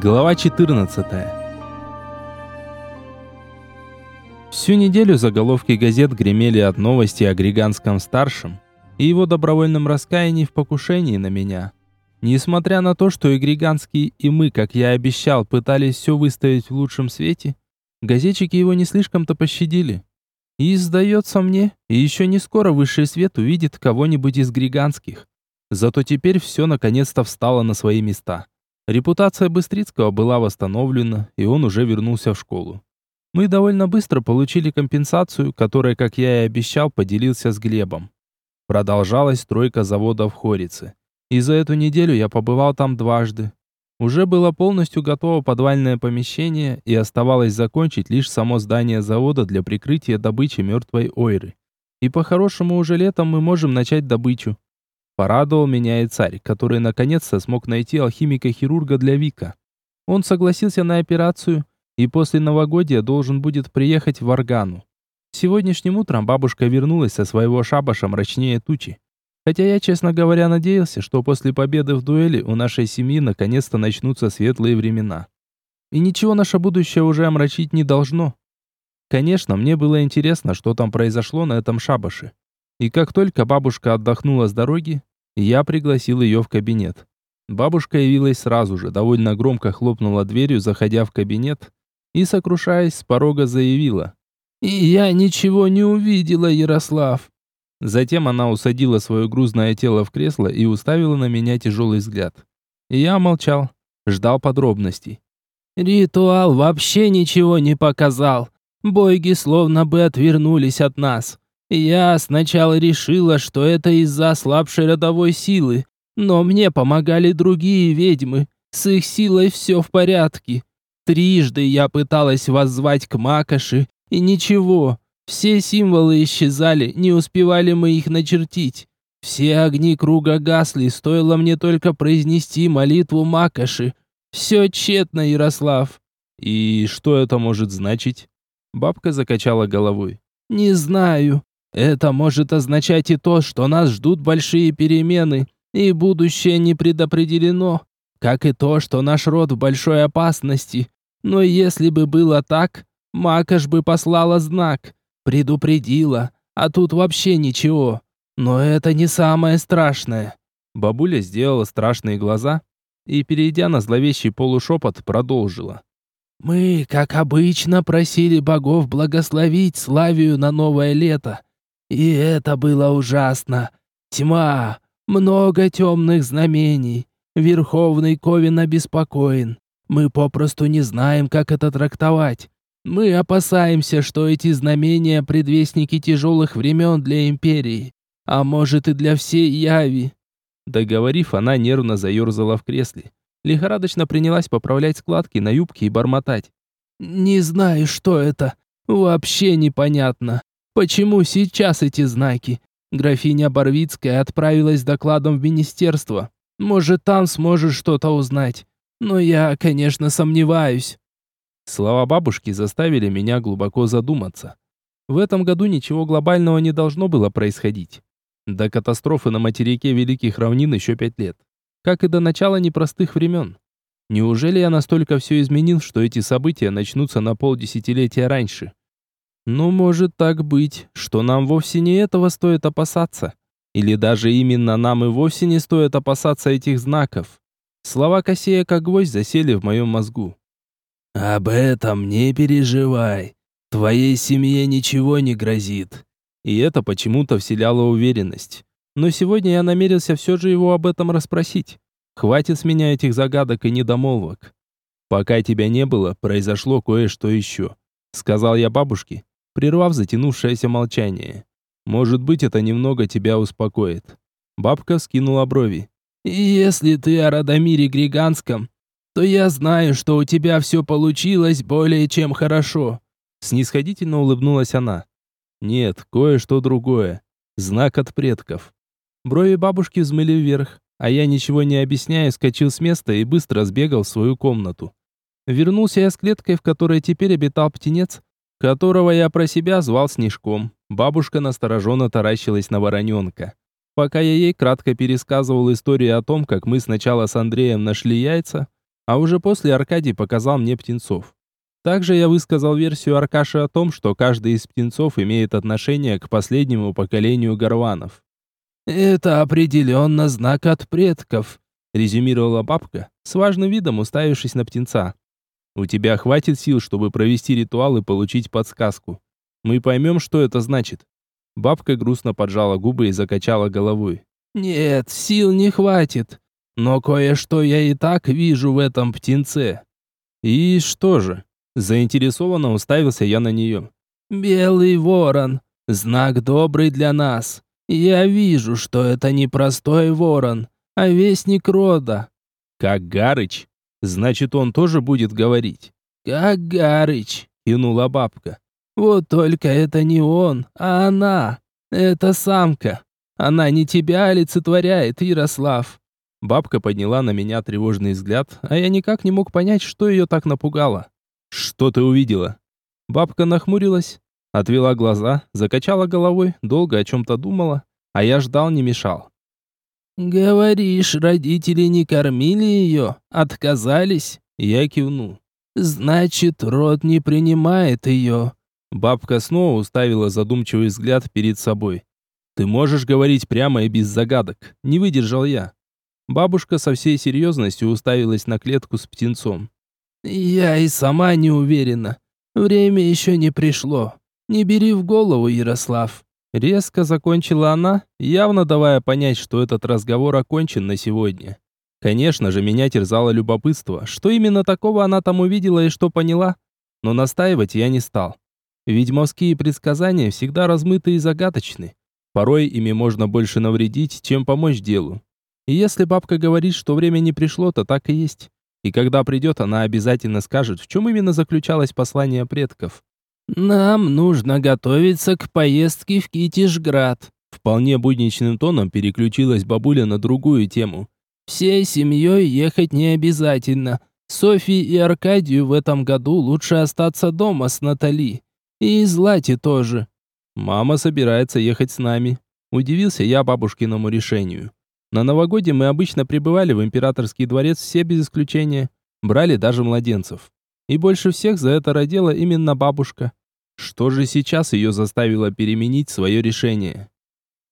Глава 14. Всю неделю заголовки газет гремели от новости о Григанском старшем и его добровольном раскаянии в покушении на меня. Несмотря на то, что и Григанский, и мы, как я обещал, пытались все выставить в лучшем свете, газетчики его не слишком-то пощадили. И, сдается мне, еще не скоро высший свет увидит кого-нибудь из Григанских. Зато теперь все наконец-то встало на свои места. Репутация Быстрицкого была восстановлена, и он уже вернулся в школу. Мы довольно быстро получили компенсацию, которая, как я и обещал, поделился с Глебом. Продолжалась стройка завода в Хорице. И за эту неделю я побывал там дважды. Уже было полностью готово подвальное помещение, и оставалось закончить лишь само здание завода для прикрытия добычи мертвой ойры. И по-хорошему уже летом мы можем начать добычу. Порадовал меня и царь, который наконец-то смог найти алхимика-хирурга для Вика. Он согласился на операцию и после новогодия должен будет приехать в Аргану. Сегодняшним утром бабушка вернулась со своего шабаша мрачнее тучи. Хотя я, честно говоря, надеялся, что после победы в дуэли у нашей семьи наконец-то начнутся светлые времена. И ничего наше будущее уже омрачить не должно. Конечно, мне было интересно, что там произошло на этом шабаше. И как только бабушка отдохнула с дороги, я пригласил ее в кабинет. Бабушка явилась сразу же, довольно громко хлопнула дверью, заходя в кабинет, и, сокрушаясь, с порога заявила. «И я ничего не увидела, Ярослав!» Затем она усадила свое грузное тело в кресло и уставила на меня тяжелый взгляд. Я молчал, ждал подробностей. «Ритуал вообще ничего не показал. Бойги словно бы отвернулись от нас. Я сначала решила, что это из-за слабшей родовой силы, но мне помогали другие ведьмы. С их силой все в порядке. Трижды я пыталась воззвать к Макоши, и ничего. Все символы исчезали, не успевали мы их начертить. Все огни круга гасли, стоило мне только произнести молитву Макоши. Все тщетно, Ярослав. И что это может значить? Бабка закачала головой. Не знаю. Это может означать и то, что нас ждут большие перемены, и будущее не предопределено, как и то, что наш род в большой опасности. Но если бы было так, Макаш бы послала знак, предупредила, а тут вообще ничего. Но это не самое страшное. Бабуля сделала страшные глаза и, перейдя на зловещий полушепот, продолжила. «Мы, как обычно, просили богов благословить Славию на новое лето, и это было ужасно. Тьма, много темных знамений. Верховный Ковин обеспокоен. Мы попросту не знаем, как это трактовать. Мы опасаемся, что эти знамения – предвестники тяжелых времен для Империи, а может и для всей Яви». Договорив, она нервно заерзала в кресле. Лихорадочно принялась поправлять складки на юбке и бормотать. «Не знаю, что это. Вообще непонятно. Почему сейчас эти знаки? Графиня Барвицкая отправилась с докладом в министерство. Может, там сможешь что-то узнать. Но я, конечно, сомневаюсь. Слова бабушки заставили меня глубоко задуматься. В этом году ничего глобального не должно было происходить. До катастрофы на материке Великих Равнин еще пять лет. Как и до начала непростых времен. Неужели я настолько все изменил, что эти события начнутся на полдесятилетия раньше? Ну, может так быть, что нам вовсе не этого стоит опасаться. Или даже именно нам и вовсе не стоит опасаться этих знаков. Слова Косея как гвоздь засели в моем мозгу. «Об этом не переживай. Твоей семье ничего не грозит». И это почему-то вселяло уверенность. Но сегодня я намерился все же его об этом расспросить. Хватит с меня этих загадок и недомолвок. Пока тебя не было, произошло кое-что еще. Сказал я бабушке, прервав затянувшееся молчание. «Может быть, это немного тебя успокоит». Бабка скинула брови. «Если ты о Радомире Григанском, то я знаю, что у тебя все получилось более чем хорошо». Снисходительно улыбнулась она. «Нет, кое-что другое. Знак от предков». Брови бабушки взмыли вверх, а я, ничего не объясняя, скочил с места и быстро сбегал в свою комнату. Вернулся я с клеткой, в которой теперь обитал птенец, которого я про себя звал Снежком. Бабушка настороженно таращилась на вороненка. Пока я ей кратко пересказывал историю о том, как мы сначала с Андреем нашли яйца, А уже после Аркадий показал мне птенцов. Также я высказал версию Аркаши о том, что каждый из птенцов имеет отношение к последнему поколению горванов. «Это определенно знак от предков», — резюмировала бабка, с важным видом уставившись на птенца. «У тебя хватит сил, чтобы провести ритуал и получить подсказку. Мы поймем, что это значит». Бабка грустно поджала губы и закачала головой. «Нет, сил не хватит. Но кое-что я и так вижу в этом птенце». «И что же?» Заинтересованно уставился я на нее. «Белый ворон. Знак добрый для нас. Я вижу, что это не простой ворон, а вестник рода». «Как Гарыч? Значит, он тоже будет говорить?» «Как Гарыч», — кинула бабка. «Вот только это не он, а она. Это самка. Она не тебя олицетворяет, Ярослав». Бабка подняла на меня тревожный взгляд, а я никак не мог понять, что ее так напугало. «Что ты увидела?» Бабка нахмурилась, отвела глаза, закачала головой, долго о чем-то думала, а я ждал, не мешал. «Говоришь, родители не кормили ее? Отказались?» Я кивнул. «Значит, род не принимает ее». Бабка снова уставила задумчивый взгляд перед собой. «Ты можешь говорить прямо и без загадок», — не выдержал я. Бабушка со всей серьезностью уставилась на клетку с птенцом. «Я и сама не уверена. Время еще не пришло. Не бери в голову, Ярослав». Резко закончила она, явно давая понять, что этот разговор окончен на сегодня. Конечно же, меня терзало любопытство, что именно такого она там увидела и что поняла. Но настаивать я не стал. Ведьмовские предсказания всегда размыты и загадочны. Порой ими можно больше навредить, чем помочь делу. И если бабка говорит, что время не пришло, то так и есть. И когда придет, она обязательно скажет, в чем именно заключалось послание предков. «Нам нужно готовиться к поездке в Китишград». Вполне будничным тоном переключилась бабуля на другую тему. «Всей семьей ехать не обязательно. Софии и Аркадию в этом году лучше остаться дома с Натали. И Злате тоже». «Мама собирается ехать с нами». Удивился я бабушкиному решению. На новогодье мы обычно прибывали в императорский дворец все без исключения. Брали даже младенцев. И больше всех за это родила именно бабушка. Что же сейчас ее заставило переменить свое решение?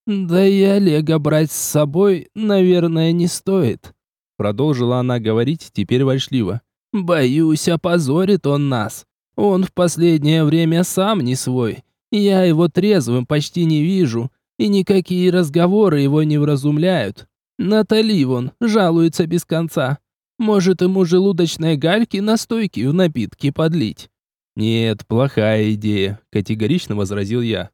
«Да и Олега брать с собой, наверное, не стоит», продолжила она говорить теперь вольшливо. «Боюсь, опозорит он нас. Он в последнее время сам не свой. Я его трезвым почти не вижу, и никакие разговоры его не вразумляют. Натали вон жалуется без конца. Может, ему желудочной гальки настойки в напитки подлить? Нет, плохая идея, категорично возразил я.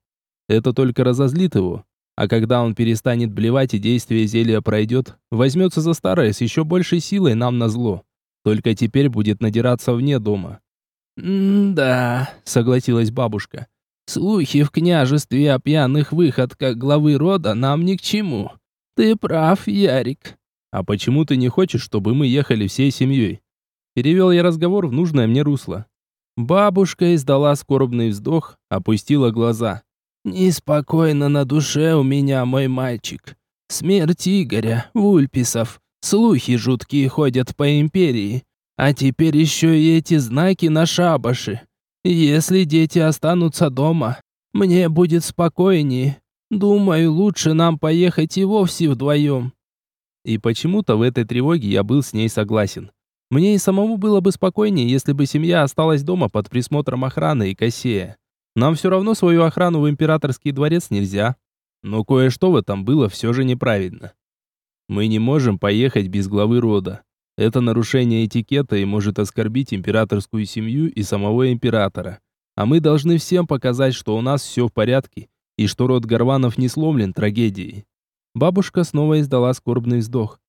Это только разозлит его. А когда он перестанет блевать и действие зелья пройдет, возьмется за старое с еще большей силой нам на зло. Только теперь будет надираться вне дома. «Да», — согласилась бабушка. «Слухи в княжестве о пьяных выходках главы рода нам ни к чему. «Ты прав, Ярик». «А почему ты не хочешь, чтобы мы ехали всей семьей?» Перевел я разговор в нужное мне русло. Бабушка издала скорбный вздох, опустила глаза. «Неспокойно на душе у меня, мой мальчик. Смерть Игоря, Вульписов, слухи жуткие ходят по империи. А теперь еще и эти знаки на шабаше. Если дети останутся дома, мне будет спокойнее. Думаю, лучше нам поехать и вовсе вдвоем». И почему-то в этой тревоге я был с ней согласен. Мне и самому было бы спокойнее, если бы семья осталась дома под присмотром охраны и кассея. Нам все равно свою охрану в императорский дворец нельзя. Но кое-что в этом было все же неправильно. Мы не можем поехать без главы рода. Это нарушение этикета и может оскорбить императорскую семью и самого императора. А мы должны всем показать, что у нас все в порядке, и что род Горванов не сломлен трагедией. Бабушка снова издала скорбный вздох.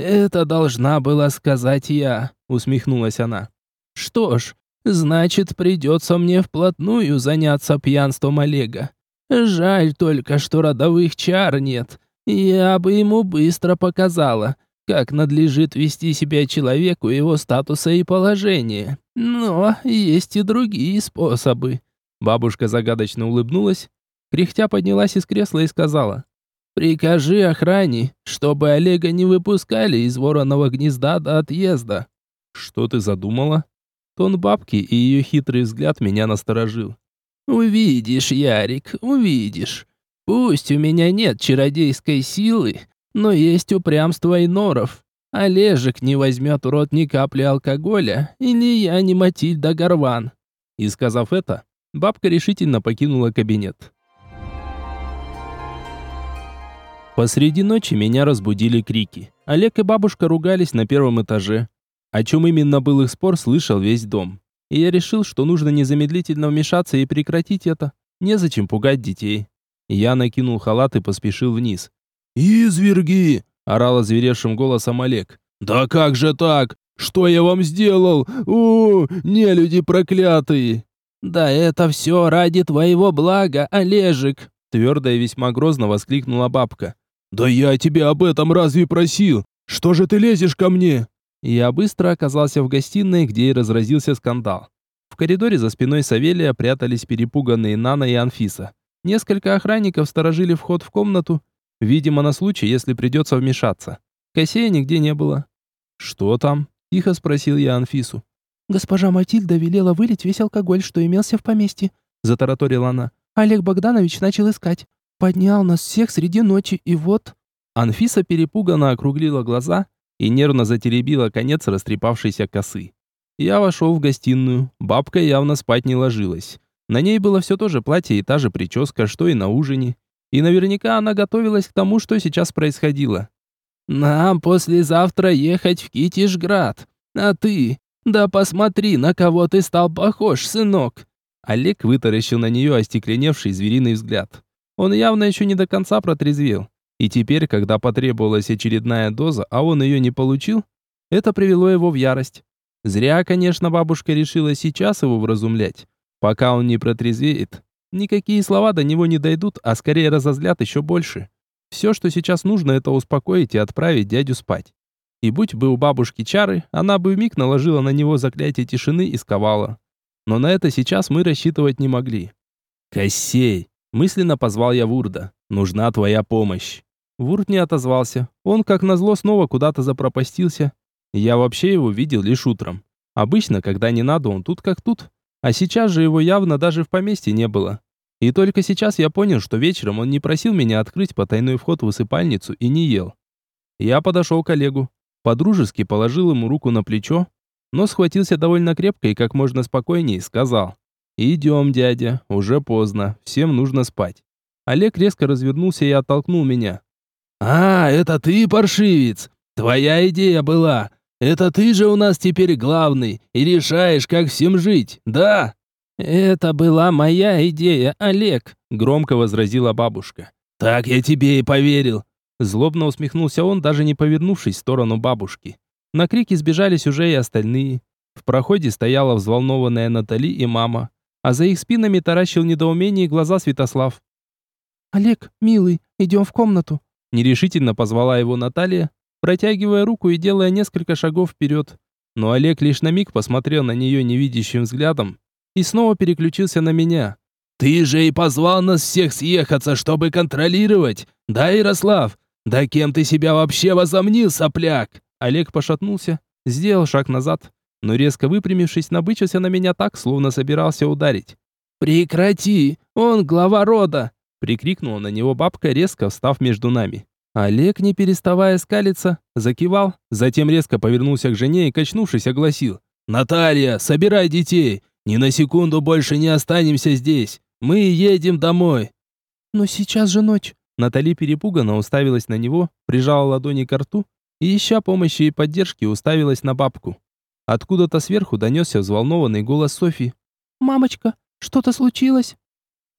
«Это должна была сказать я», — усмехнулась она. «Что ж, значит, придется мне вплотную заняться пьянством Олега. Жаль только, что родовых чар нет. Я бы ему быстро показала, как надлежит вести себя человеку его статуса и положения. Но есть и другие способы». Бабушка загадочно улыбнулась, Кряхтя поднялась из кресла и сказала. «Прикажи охране, чтобы Олега не выпускали из вороного гнезда до отъезда». Что ты задумала? Тон бабки и ее хитрый взгляд меня насторожил. Увидишь, Ярик, увидишь. Пусть у меня нет чародейской силы, но есть упрямство и норов. Олежек не возьмет в рот ни капли алкоголя, или я не Матильда Горван. И сказав это, бабка решительно покинула кабинет. Посреди ночи меня разбудили крики. Олег и бабушка ругались на первом этаже. О чем именно был их спор, слышал весь дом. И я решил, что нужно незамедлительно вмешаться и прекратить это. Незачем пугать детей. Я накинул халат и поспешил вниз. «Изверги!» – орал озверевшим голосом Олег. «Да как же так? Что я вам сделал? О, не люди проклятые!» «Да это все ради твоего блага, Олежек!» Твердо и весьма грозно воскликнула бабка. «Да я тебя об этом разве просил? Что же ты лезешь ко мне?» Я быстро оказался в гостиной, где и разразился скандал. В коридоре за спиной Савелия прятались перепуганные Нана и Анфиса. Несколько охранников сторожили вход в комнату, видимо, на случай, если придется вмешаться. Косея нигде не было. «Что там?» – тихо спросил я Анфису. «Госпожа Матильда велела вылить весь алкоголь, что имелся в поместье», – затараторила она. «Олег Богданович начал искать. Поднял нас всех среди ночи, и вот...» Анфиса перепуганно округлила глаза и нервно затеребила конец растрепавшейся косы. Я вошел в гостиную. Бабка явно спать не ложилась. На ней было все то же платье и та же прическа, что и на ужине. И наверняка она готовилась к тому, что сейчас происходило. «Нам послезавтра ехать в Китишград. А ты? Да посмотри, на кого ты стал похож, сынок!» Олег вытаращил на нее остекленевший звериный взгляд. Он явно еще не до конца протрезвел. И теперь, когда потребовалась очередная доза, а он ее не получил, это привело его в ярость. Зря, конечно, бабушка решила сейчас его вразумлять. Пока он не протрезвеет, никакие слова до него не дойдут, а скорее разозлят еще больше. Все, что сейчас нужно, это успокоить и отправить дядю спать. И будь бы у бабушки чары, она бы вмиг наложила на него заклятие тишины и сковала. Но на это сейчас мы рассчитывать не могли. «Кощей!» Мысленно позвал я Вурда. «Нужна твоя помощь». Вурд не отозвался. Он, как назло, снова куда-то запропастился. Я вообще его видел лишь утром. Обычно, когда не надо, он тут как тут. А сейчас же его явно даже в поместье не было. И только сейчас я понял, что вечером он не просил меня открыть потайной вход в высыпальницу и не ел. Я подошел к Олегу. Подружески положил ему руку на плечо, но схватился довольно крепко и как можно спокойнее сказал. «Идем, дядя, уже поздно, всем нужно спать». Олег резко развернулся и оттолкнул меня. «А, это ты, паршивец! Твоя идея была! Это ты же у нас теперь главный и решаешь, как всем жить, да?» «Это была моя идея, Олег», — громко возразила бабушка. «Так я тебе и поверил». Злобно усмехнулся он, даже не повернувшись в сторону бабушки. На крики сбежались уже и остальные. В проходе стояла взволнованная Натали и мама а за их спинами таращил недоумение глаза Святослав. «Олег, милый, идем в комнату», — нерешительно позвала его Наталья, протягивая руку и делая несколько шагов вперед. Но Олег лишь на миг посмотрел на нее невидящим взглядом и снова переключился на меня. «Ты же и позвал нас всех съехаться, чтобы контролировать, да, Ярослав? Да кем ты себя вообще возомнил, сопляк?» Олег пошатнулся, сделал шаг назад, но резко выпрямившись, набычился на меня так, словно собирался ударить. «Прекрати! Он глава рода!» Прикрикнула на него бабка, резко встав между нами. Олег, не переставая скалиться, закивал, затем резко повернулся к жене и, качнувшись, огласил. «Наталья, собирай детей! Ни на секунду больше не останемся здесь! Мы едем домой!» «Но сейчас же ночь!» Натали перепуганно уставилась на него, прижала ладони к рту и, ища помощи и поддержки, уставилась на бабку. Откуда-то сверху донесся взволнованный голос Софи. «Мамочка, что-то случилось?»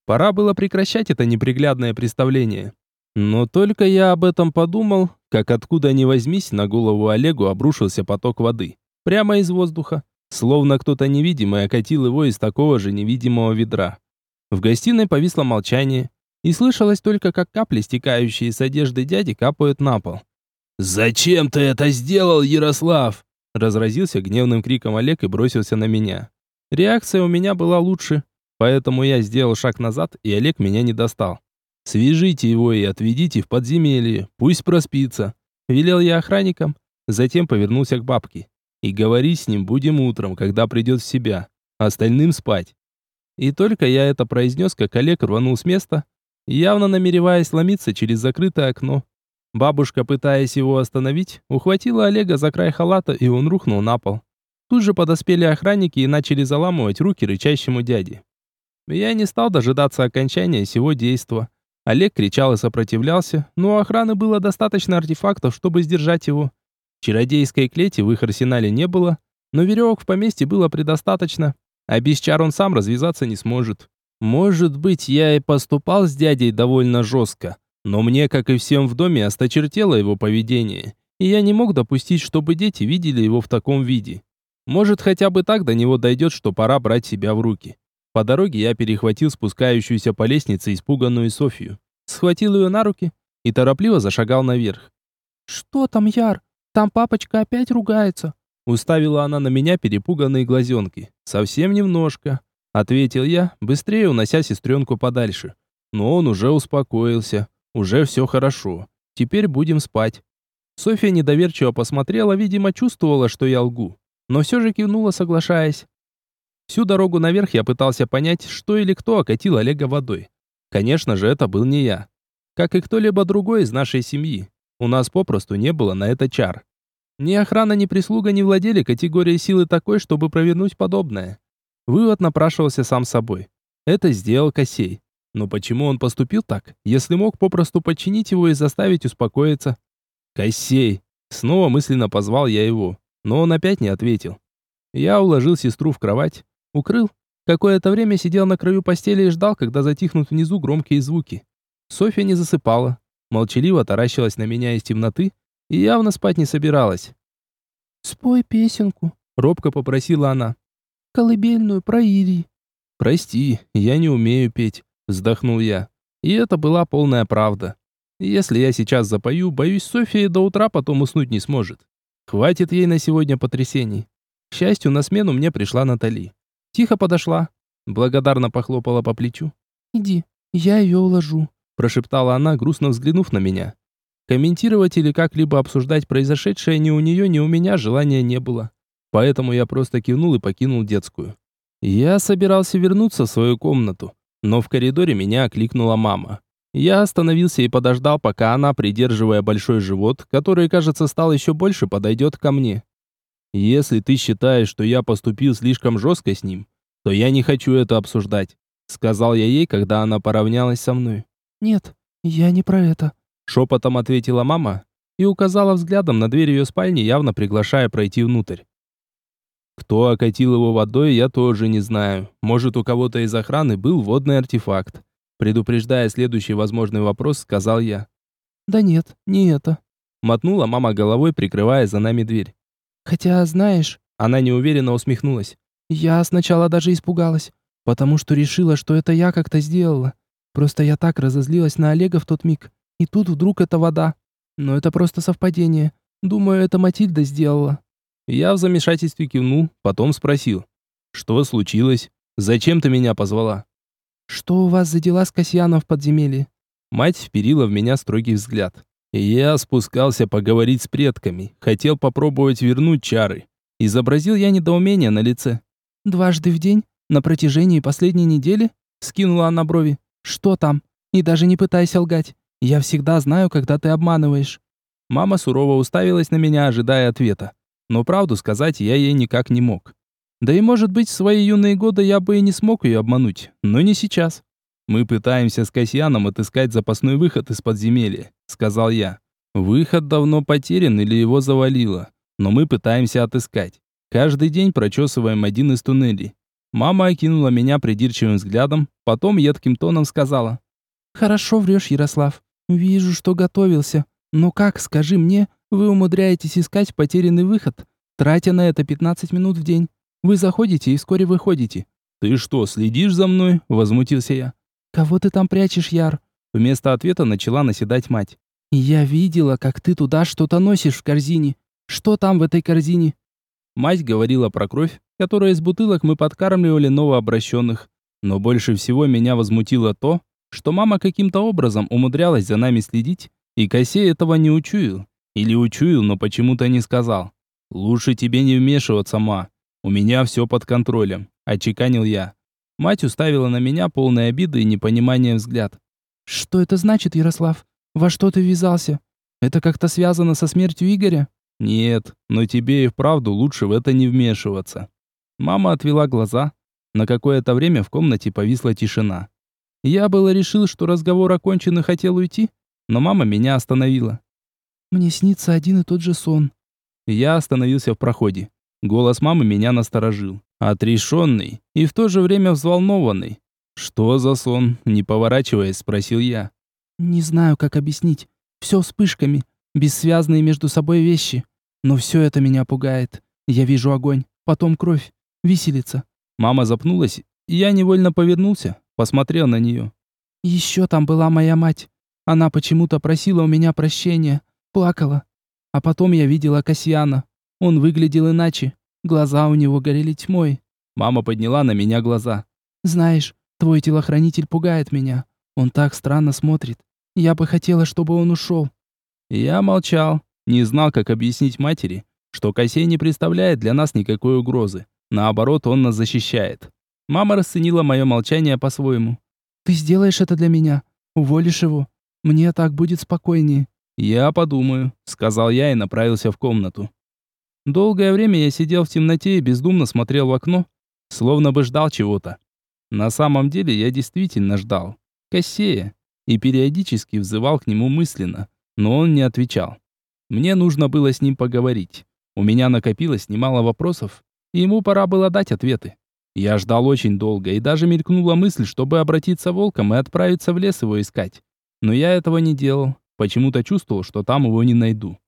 Пора было прекращать это неприглядное представление. Но только я об этом подумал, как откуда ни возьмись, на голову Олегу обрушился поток воды. Прямо из воздуха. Словно кто-то невидимый окатил его из такого же невидимого ведра. В гостиной повисло молчание, и слышалось только, как капли, стекающие с одежды дяди, капают на пол. «Зачем ты это сделал, Ярослав?» Разразился гневным криком Олег и бросился на меня. Реакция у меня была лучше, поэтому я сделал шаг назад, и Олег меня не достал. «Свяжите его и отведите в подземелье, пусть проспится», — велел я охранникам, затем повернулся к бабке. И говорить с ним будем утром, когда придет в себя. Остальным спать. И только я это произнес, как Олег рванул с места, явно намереваясь ломиться через закрытое окно. Бабушка, пытаясь его остановить, ухватила Олега за край халата, и он рухнул на пол. Тут же подоспели охранники и начали заламывать руки рычащему дяде. Я не стал дожидаться окончания сего действа. Олег кричал и сопротивлялся, но у охраны было достаточно артефактов, чтобы сдержать его. Чародейской клети в их арсенале не было, но веревок в поместье было предостаточно, а без чар он сам развязаться не сможет. Может быть, я и поступал с дядей довольно жестко, но мне, как и всем в доме, осточертело его поведение, и я не мог допустить, чтобы дети видели его в таком виде. Может, хотя бы так до него дойдет, что пора брать себя в руки. По дороге я перехватил спускающуюся по лестнице испуганную Софию, схватил ее на руки и торопливо зашагал наверх. «Что там, Яр? Там папочка опять ругается?» Уставила она на меня перепуганные глазенки. «Совсем немножко», — ответил я, быстрее унося сестренку подальше. Но он уже успокоился. Уже все хорошо. Теперь будем спать. Софья недоверчиво посмотрела, видимо, чувствовала, что я лгу. Но все же кивнула, соглашаясь. Всю дорогу наверх я пытался понять, что или кто окатил Олега водой. Конечно же, это был не я. Как и кто-либо другой из нашей семьи. У нас попросту не было на это чар. Ни охрана, ни прислуга не владели категорией силы такой, чтобы провернуть подобное. Вывод напрашивался сам собой. Это сделал Косей. Но почему он поступил так, если мог попросту подчинить его и заставить успокоиться? «Косей!» Снова мысленно позвал я его, но он опять не ответил. Я уложил сестру в кровать, укрыл. Какое-то время сидел на краю постели и ждал, когда затихнут внизу громкие звуки. Софья не засыпала, молчаливо таращилась на меня из темноты и явно спать не собиралась. «Спой песенку», — робко попросила она. «Колыбельную про Ирий». «Прости, я не умею петь», Вздохнул я. И это была полная правда. Если я сейчас запою, боюсь, София до утра потом уснуть не сможет. Хватит ей на сегодня потрясений. К счастью, на смену мне пришла Натали. Тихо подошла, благодарно похлопала по плечу. «Иди, я ее уложу», прошептала она, грустно взглянув на меня. Комментировать или как-либо обсуждать произошедшее ни у нее, ни у меня желания не было. Поэтому я просто кивнул и покинул детскую. Я собирался вернуться в свою комнату, но в коридоре меня окликнула мама. Я остановился и подождал, пока она, придерживая большой живот, который, кажется, стал еще больше, подойдет ко мне. «Если ты считаешь, что я поступил слишком жестко с ним, то я не хочу это обсуждать», сказал я ей, когда она поравнялась со мной. «Нет, я не про это», шепотом ответила мама и указала взглядом на дверь ее спальни, явно приглашая пройти внутрь. Кто окатил его водой, я тоже не знаю. Может, у кого-то из охраны был водный артефакт. Предупреждая следующий возможный вопрос, сказал я. «Да нет, не это», — мотнула мама головой, прикрывая за нами дверь. «Хотя, знаешь...» Она неуверенно усмехнулась. «Я сначала даже испугалась, потому что решила, что это я как-то сделала. Просто я так разозлилась на Олега в тот миг. И тут вдруг это вода. Но это просто совпадение. Думаю, это Матильда сделала». Я в замешательстве кивнул, потом спросил. «Что случилось? Зачем ты меня позвала?» «Что у вас за дела с Касьяном в подземелье?» Мать вперила в меня строгий взгляд. Я спускался поговорить с предками, хотел попробовать вернуть чары. Изобразил я недоумение на лице. «Дважды в день? На протяжении последней недели?» Скинула она брови. «Что там? И даже не пытайся лгать. Я всегда знаю, когда ты обманываешь». Мама сурово уставилась на меня, ожидая ответа но правду сказать я ей никак не мог. Да и может быть, в свои юные годы я бы и не смог ее обмануть, но не сейчас. Мы пытаемся с Касьяном отыскать запасной выход из подземелья, сказал я. Выход давно потерян или его завалило, но мы пытаемся отыскать. Каждый день прочесываем один из туннелей. Мама окинула меня придирчивым взглядом, потом едким тоном сказала: "Хорошо врешь, Ярослав. Вижу, что готовился. Но как, скажи мне, вы умудряетесь искать потерянный выход, тратя на это 15 минут в день. Вы заходите и вскоре выходите. Ты что, следишь за мной? возмутился я. Кого ты там прячешь, Яр? Вместо ответа начала наседать мать. Я видела, как ты туда что-то носишь в корзине. Что там в этой корзине? Мать говорила про кровь, которой из бутылок мы подкармливали новообращенных. Но больше всего меня возмутило то, что мама каким-то образом умудрялась за нами следить, и Косей этого не учуял. Или учуял, но почему-то не сказал. Лучше тебе не вмешиваться, ма. У меня все под контролем, отчеканил я. Мать уставила на меня полной обиды и непонимания взгляд. Что это значит, Ярослав? Во что ты ввязался? Это как-то связано со смертью Игоря? Нет, но тебе и вправду лучше в это не вмешиваться. Мама отвела глаза. На какое-то время в комнате повисла тишина. Я было решил, что разговор окончен и хотел уйти, но мама меня остановила. Мне снится один и тот же сон. Я остановился в проходе. Голос мамы меня насторожил. Отрешенный и в то же время взволнованный. «Что за сон?» – не поворачиваясь, спросил я. «Не знаю, как объяснить. Все вспышками, бессвязные между собой вещи. Но все это меня пугает. Я вижу огонь, потом кровь, виселица». Мама запнулась, и я невольно повернулся, посмотрел на нее. «Еще там была моя мать. Она почему-то просила у меня прощения, плакала. А потом я видела Касьяна. Он выглядел иначе. Глаза у него горели тьмой. Мама подняла на меня глаза. «Знаешь, твой телохранитель пугает меня. Он так странно смотрит. Я бы хотела, чтобы он ушел». Я молчал, не знал, как объяснить матери, что Косей не представляет для нас никакой угрозы. Наоборот, он нас защищает. Мама расценила мое молчание по-своему. «Ты сделаешь это для меня. Уволишь его. Мне так будет спокойнее». «Я подумаю», — сказал я и направился в комнату. Долгое время я сидел в темноте и бездумно смотрел в окно, словно бы ждал чего-то. На самом деле я действительно ждал. Кассея. И периодически взывал к нему мысленно, но он не отвечал. Мне нужно было с ним поговорить. У меня накопилось немало вопросов, и ему пора было дать ответы. Я ждал очень долго, и даже мелькнула мысль, чтобы обратиться волком и отправиться в лес его искать. Но я этого не делал. Почему-то чувствовал, что там его не найду.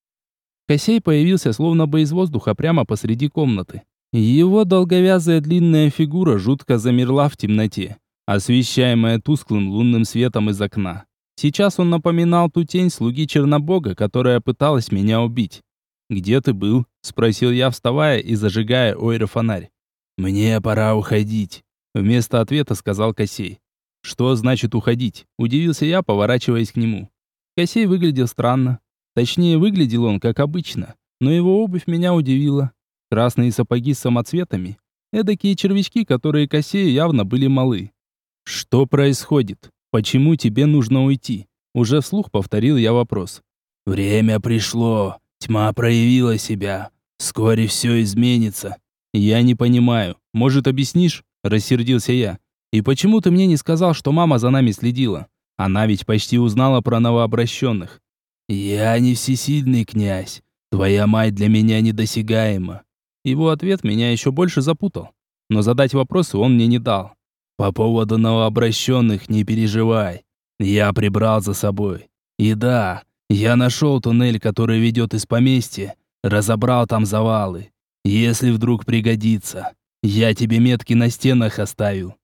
Косей появился словно бы из воздуха прямо посреди комнаты. Его долговязая длинная фигура жутко замерла в темноте, освещаемая тусклым лунным светом из окна. Сейчас он напоминал ту тень слуги Чернобога, которая пыталась меня убить. «Где ты был?» – спросил я, вставая и зажигая ойра фонарь. «Мне пора уходить», – вместо ответа сказал Косей. «Что значит уходить?» – удивился я, поворачиваясь к нему. Косей выглядел странно. Точнее, выглядел он как обычно, но его обувь меня удивила. Красные сапоги с самоцветами. Эдакие червячки, которые Косею явно были малы. «Что происходит? Почему тебе нужно уйти?» Уже вслух повторил я вопрос. «Время пришло. Тьма проявила себя. Вскоре все изменится». «Я не понимаю. Может, объяснишь?» Рассердился я. «И почему ты мне не сказал, что мама за нами следила?» Она ведь почти узнала про новообращенных. «Я не всесильный князь. Твоя мать для меня недосягаема». Его ответ меня еще больше запутал. Но задать вопросы он мне не дал. «По поводу новообращенных не переживай. Я прибрал за собой. И да, я нашел туннель, который ведет из поместья, разобрал там завалы. Если вдруг пригодится, я тебе метки на стенах оставил».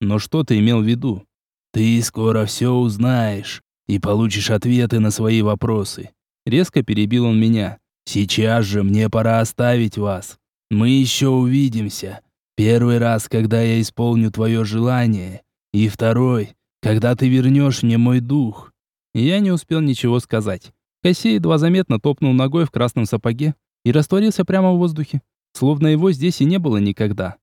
«Но что ты имел в виду?» Ты скоро все узнаешь и получишь ответы на свои вопросы. Резко перебил он меня. Сейчас же мне пора оставить вас. Мы еще увидимся. Первый раз, когда я исполню твое желание, и второй, когда ты вернешь мне мой дух. Я не успел ничего сказать. Косей едва заметно топнул ногой в красном сапоге и растворился прямо в воздухе, словно его здесь и не было никогда.